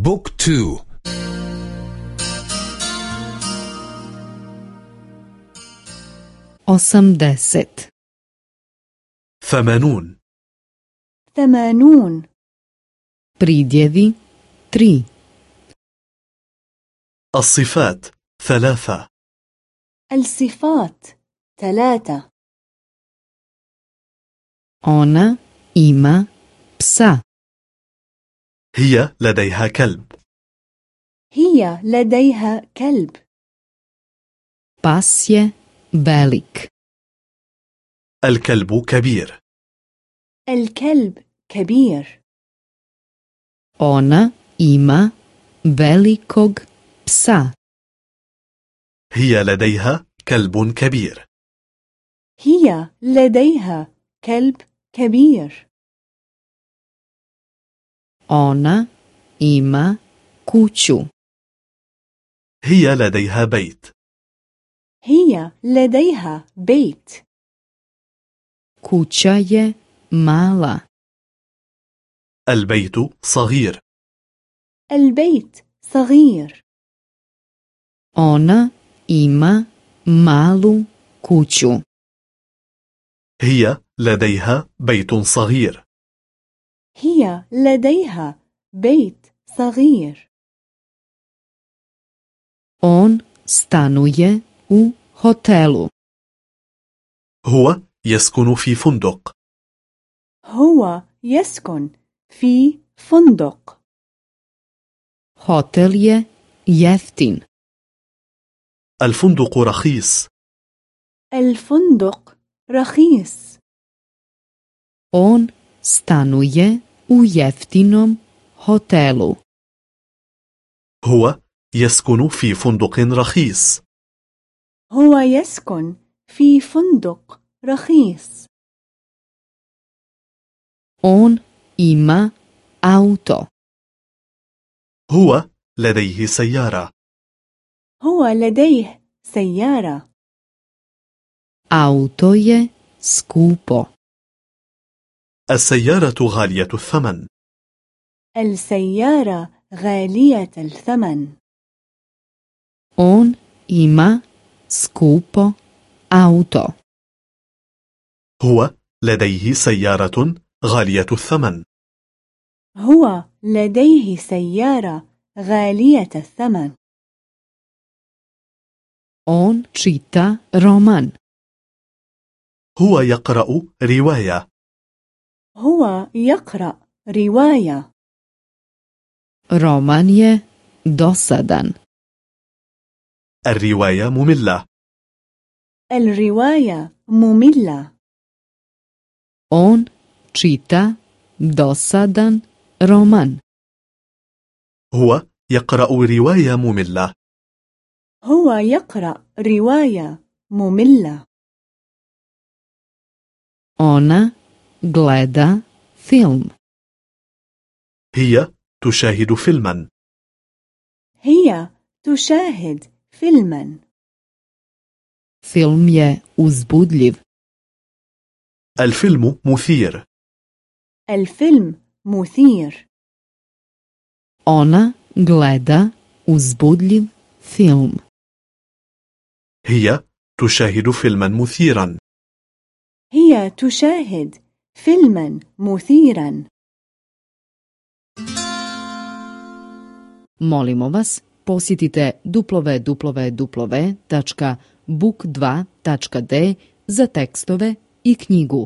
بوك تو. osamdeset ثمانون. ثمانون. pridjevi tri الصفات ثلاثة. الصفات ثلاثة. ona ima psa هي لديها كلب. هي لديها كلب. Pas je velik. الكلب كبير. الكلب كبير. Ona ima velikog psa. هي لديها كلب كبير. هي لديها كلب كبير. Ona ima kuću. هي لديها بيت هي لديها بيت kuća je mala. البيت صغير البيت صغير ona ima malu kuću. هي لديها بيت صغير هي لديها بيت صغير. On stanuje u hotelu. هو يسكن في فندق. هو يسكن في فندق. Hotel je jeftin. الفندق رخيص. الفندق رخيص. On stanuje u jeftinom hotelu. هو يسكن في فندق رخيص. هو يسكن في فندق رخيص. On ima auto. هو لديه سيارة. هو لديه سيارة. Auto je skupo. السيارة غالية الثمن. السيارة غالية الثمن. On ima skupo auto. هو لديه سيارة غالية الثمن. هو لديه سيارة غالية الثمن. On čita roman. هو يقرأ رواية. هو يقرأ رواية. roman je dosadan الرواية مملة. الرواية مملة. On čita dosadan roman. هو يقرأ رواية مملة. هو يقرأ رواية مملة. Ona gleda film. هي تشاهد فيلما. هي تشاهد فيلما. Film je uzbudljiv. الفيلم مثير. الفيلم مثير. Ona gleda uzbudljiv film. هي تشاهد فيلما مثيرا. هي تشاهد فيلما مثيرا Molimo vas, posjetite www.book2.d za tekstove i knjigu.